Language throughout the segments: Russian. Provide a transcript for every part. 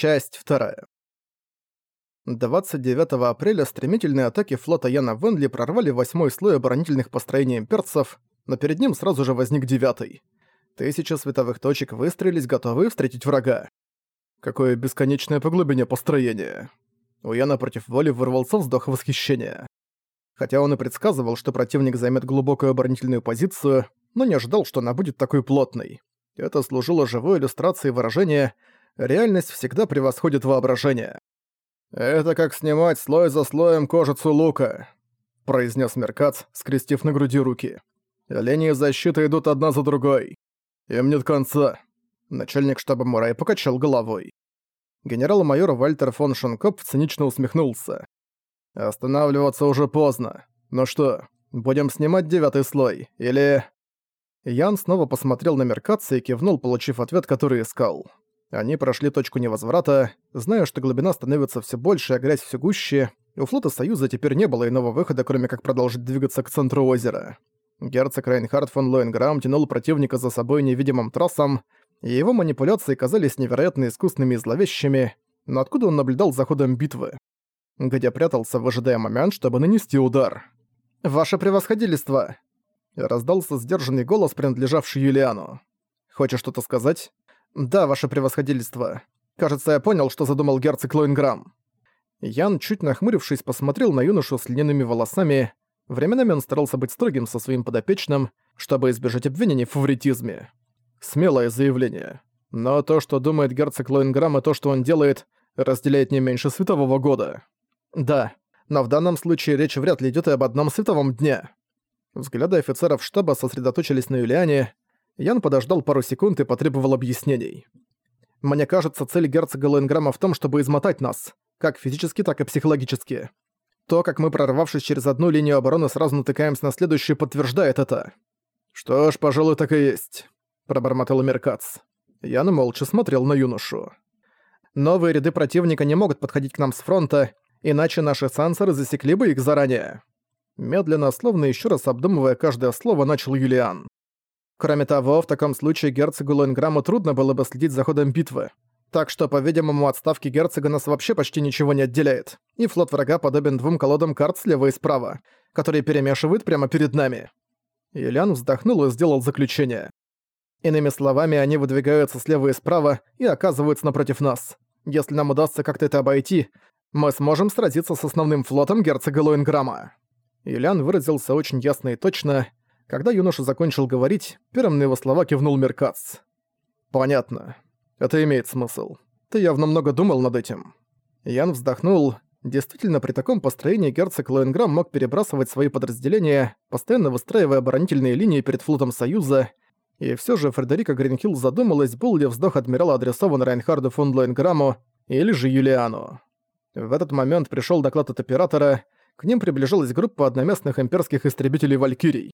Часть вторая. 29 апреля стремительные атаки флота Яна Венли прорвали восьмой слой оборонительных построений имперцев, но перед ним сразу же возник девятый. Тысячи световых точек выстрелились, готовые встретить врага. Какое бесконечное по глубине построение. У Яна против воли вырвался вздох восхищения. Хотя он и предсказывал, что противник займет глубокую оборонительную позицию, но не ожидал, что она будет такой плотной. Это служило живой иллюстрацией выражения «реальность всегда превосходит воображение». «Это как снимать слой за слоем кожицу лука», — произнес Меркац, скрестив на груди руки. «Линии защиты идут одна за другой. Им нет конца». Начальник штаба Мурай покачал головой. Генерал-майор Вальтер фон Шенкоп цинично усмехнулся. «Останавливаться уже поздно. Ну что, будем снимать девятый слой, или...» Ян снова посмотрел на Меркатца и кивнул, получив ответ, который искал. Они прошли точку невозврата, зная, что глубина становится все больше, а грязь все гуще. У флота Союза теперь не было иного выхода, кроме как продолжить двигаться к центру озера. Герцог Рейнхард фон Лоенграм тянул противника за собой невидимым трассом, и его манипуляции казались невероятно искусными и зловещими, но откуда он наблюдал за ходом битвы? Где прятался, выжидая момент, чтобы нанести удар? «Ваше превосходительство!» Раздался сдержанный голос, принадлежавший Юлиану. «Хочешь что-то сказать?» «Да, ваше превосходительство. Кажется, я понял, что задумал герцог Лоинграм». Ян, чуть нахмурившись, посмотрел на юношу с льняными волосами. Временами он старался быть строгим со своим подопечным, чтобы избежать обвинений в фаворитизме. Смелое заявление. Но то, что думает герцог Лоинграм и то, что он делает, разделяет не меньше светового года. Да, но в данном случае речь вряд ли идет и об одном световом дне. Взгляды офицеров штаба сосредоточились на Юлиане. Ян подождал пару секунд и потребовал объяснений. «Мне кажется, цель герцога Лоинграма в том, чтобы измотать нас, как физически, так и психологически. То, как мы, прорвавшись через одну линию обороны, сразу натыкаемся на следующую, подтверждает это». «Что ж, пожалуй, так и есть», — пробормотал Меркац. Ян молча смотрел на юношу. «Новые ряды противника не могут подходить к нам с фронта, иначе наши сенсоры засекли бы их заранее. Медленно, словно еще раз обдумывая каждое слово, начал Юлиан. Кроме того, в таком случае герцогу Лоинграмму трудно было бы следить за ходом битвы. Так что, по-видимому, от ставки герцога нас вообще почти ничего не отделяет. И флот врага подобен двум колодам карт слева и справа, которые перемешивают прямо перед нами. Юлиан вздохнул и сделал заключение. Иными словами, они выдвигаются слева и справа и оказываются напротив нас. Если нам удастся как-то это обойти, мы сможем сразиться с основным флотом герцога Лоинграмма. Юлиан выразился очень ясно и точно. Когда юноша закончил говорить, первым на его слова кивнул Меркац. «Понятно. Это имеет смысл. Ты явно много думал над этим». Ян вздохнул. Действительно, при таком построении герцог Лоенграм мог перебрасывать свои подразделения, постоянно выстраивая оборонительные линии перед флотом Союза, и все же Фредерика Гринхилл задумалась, был ли вздох адмирала адресован Райнхарду фон Лоенграмму или же Юлиану. В этот момент пришел доклад от оператора — к ним приближалась группа одноместных имперских истребителей «Валькирий».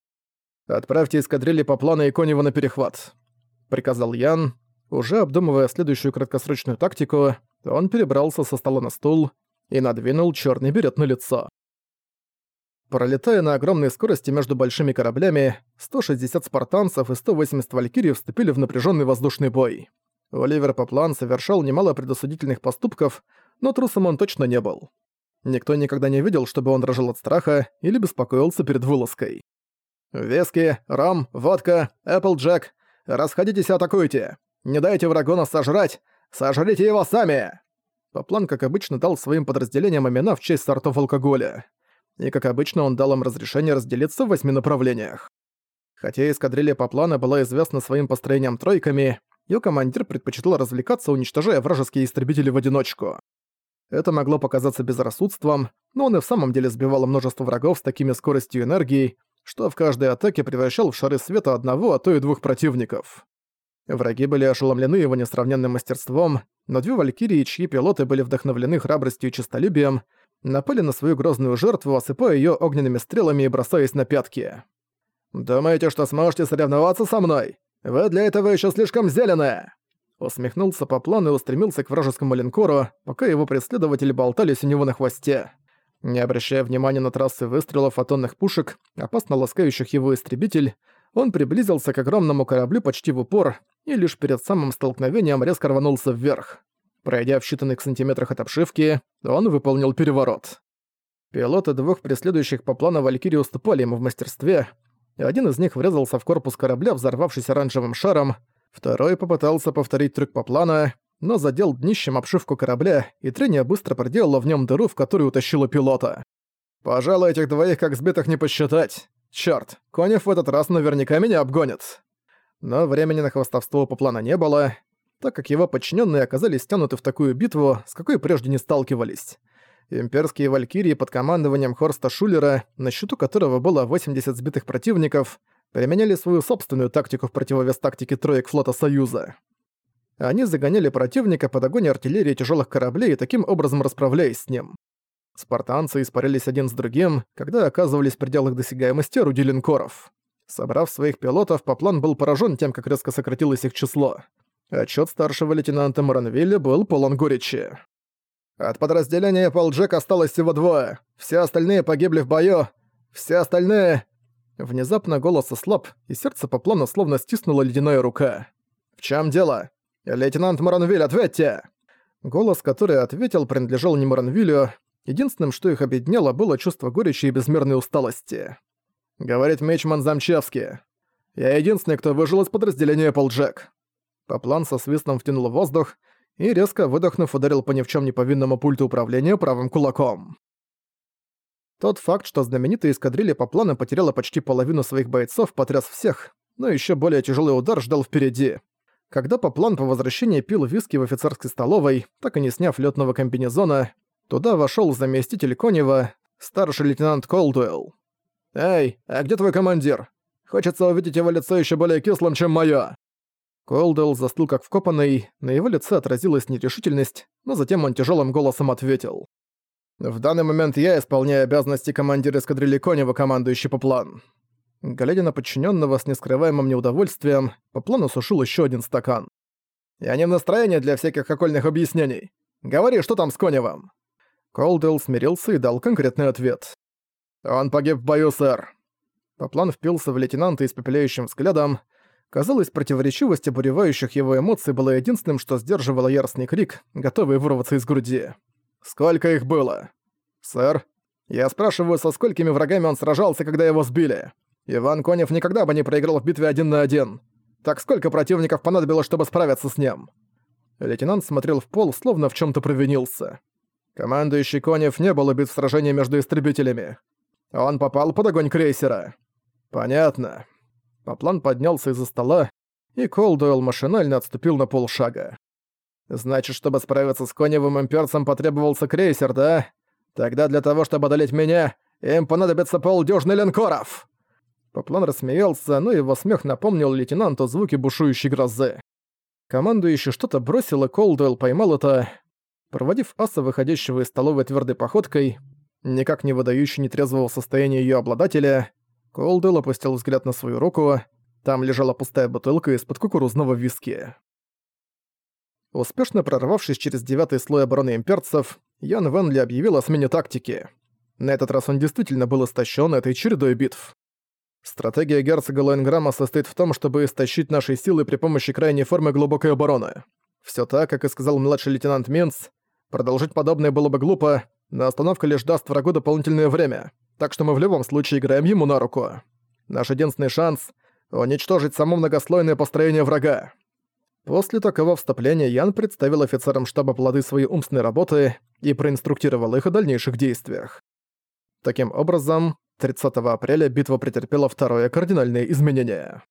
«Отправьте эскадрильи по плану Иконева на перехват», — приказал Ян. Уже обдумывая следующую краткосрочную тактику, он перебрался со стола на стул и надвинул черный берет на лицо. Пролетая на огромной скорости между большими кораблями, 160 спартанцев и 180 валькирий вступили в напряженный воздушный бой. Оливер Поплан совершал немало предосудительных поступков, но трусом он точно не был. Никто никогда не видел, чтобы он дрожал от страха или беспокоился перед вылазкой. «Виски, ром, водка, Эпплджек, расходитесь и атакуйте! Не дайте врагу нас сожрать! Сожрите его сами!» Поплан, как обычно, дал своим подразделениям имена в честь сортов алкоголя. И, как обычно, он дал им разрешение разделиться в восьми направлениях. Хотя эскадрилья Поплана была известна своим построением тройками, ее командир предпочитал развлекаться, уничтожая вражеские истребители в одиночку. Это могло показаться безрассудством, но он и в самом деле сбивал множество врагов с такими скоростью и энергией, что в каждой атаке превращал в шары света одного, а то и двух противников. Враги были ошеломлены его несравненным мастерством, но две валькирии, чьи пилоты были вдохновлены храбростью и честолюбием, напали на свою грозную жертву, осыпая ее огненными стрелами и бросаясь на пятки. «Думаете, что сможете соревноваться со мной? Вы для этого еще слишком зеленые!» Усмехнулся по плану и устремился к вражескому линкору, пока его преследователи болтались у него на хвосте. Не обращая внимания на трассы выстрелов атонных пушек, опасно ласкающих его истребитель, он приблизился к огромному кораблю почти в упор и лишь перед самым столкновением резко рванулся вверх. Пройдя в считанных сантиметрах от обшивки, он выполнил переворот. Пилоты двух преследующих по плану Валькирии уступали ему в мастерстве. Один из них врезался в корпус корабля, взорвавшись оранжевым шаром, второй попытался повторить трюк по плану, но задел днищем обшивку корабля, и трение быстро проделало в нем дыру, в которую утащило пилота. «Пожалуй, этих двоих как сбитых не посчитать. Чёрт, Конев в этот раз наверняка меня обгонит». Но времени на хвостовство по плану не было, так как его подчиненные оказались стянуты в такую битву, с какой прежде не сталкивались. Имперские валькирии под командованием Хорста Шулера, на счету которого было 80 сбитых противников, применяли свою собственную тактику в противовес тактике троек флота Союза. Они загоняли противника под огонь артиллерии тяжелых кораблей и таким образом расправляясь с ним. Спартанцы испарились один с другим, когда оказывались в пределах досягаемости орудий линкоров. Собрав своих пилотов, Поплан был поражен тем, как резко сократилось их число. Отчет старшего лейтенанта Маранвилля был полон горечи. От подразделения Полджек осталось всего двое. Все остальные погибли в бою. Все остальные... Внезапно голос ослаб, и сердце по плану словно стиснула ледяная рука. «В чем дело? Лейтенант Маранвиль, ответьте!» Голос, который ответил, принадлежал не Маранвилю. Единственным, что их объединяло, было чувство горечи и безмерной усталости. Говорит Мечман Замчевский. «Я единственный, кто выжил из подразделения Полджек». Поплан со свистом втянул воздух, и, резко выдохнув, ударил по ни в чем не повинному пульту управления правым кулаком. Тот факт, что знаменитая эскадрилья по плану потеряла почти половину своих бойцов, потряс всех, но еще более тяжелый удар ждал впереди. Когда Поплан по возвращении пил виски в офицерской столовой, так и не сняв летного комбинезона, туда вошел заместитель Конева, старший лейтенант Колдуэлл. «Эй, а где твой командир? Хочется увидеть его лицо еще более кислым, чем моё!» Колдуэлл застыл как вкопанный, на его лице отразилась нерешительность, но затем он тяжелым голосом ответил. «В данный момент я исполняю обязанности командира эскадрильи Конева, командующий по план». Глядя на подчиненного с нескрываемым неудовольствием, по плану сушил еще один стакан. «Я не в настроении для всяких окольных объяснений. Говори, что там с Коневым?» Колдуэлл смирился и дал конкретный ответ. «Он погиб в бою, сэр». Поплан впился в лейтенанта испепеляющим взглядом, Казалось, противоречивость обуревающих его эмоций была единственным, что сдерживало яростный крик, готовый вырваться из груди. «Сколько их было?» «Сэр, я спрашиваю, со сколькими врагами он сражался, когда его сбили? Иван Конев никогда бы не проиграл в битве один на один. Так сколько противников понадобилось, чтобы справиться с ним?» Лейтенант смотрел в пол, словно в чем то провинился. Командующий Конев не был убит в сражении между истребителями. Он попал под огонь крейсера. «Понятно. Поплан поднялся из-за стола, и Колдуэлл машинально отступил на полшага. «Значит, чтобы справиться с коневым имперцем, потребовался крейсер, да? Тогда для того, чтобы одолеть меня, им понадобится полдюжины линкоров!» Поплан рассмеялся, но его смех напомнил лейтенанту звуки бушующей грозы. Командующий что-то бросил, и Колдуэлл поймал это. Проводив аса, выходящего из столовой твердой походкой, никак не выдающий нетрезвого состояния ее обладателя, Колдуэлл опустил взгляд на свою руку. Там лежала пустая бутылка из-под кукурузного виски. Успешно прорвавшись через девятый слой обороны имперцев, Ян Венли объявил о смене тактики. На этот раз он действительно был истощен этой чередой битв. Стратегия герцога Лоэнграма состоит в том, чтобы истощить наши силы при помощи крайней формы глубокой обороны. Все так, как и сказал младший лейтенант Минц, продолжить подобное было бы глупо, но остановка лишь даст врагу дополнительное время так что мы в любом случае играем ему на руку. Наш единственный шанс — уничтожить само многослойное построение врага. После такого вступления Ян представил офицерам штаба плоды своей умственной работы и проинструктировал их о дальнейших действиях. Таким образом, 30 апреля битва претерпела второе кардинальное изменение.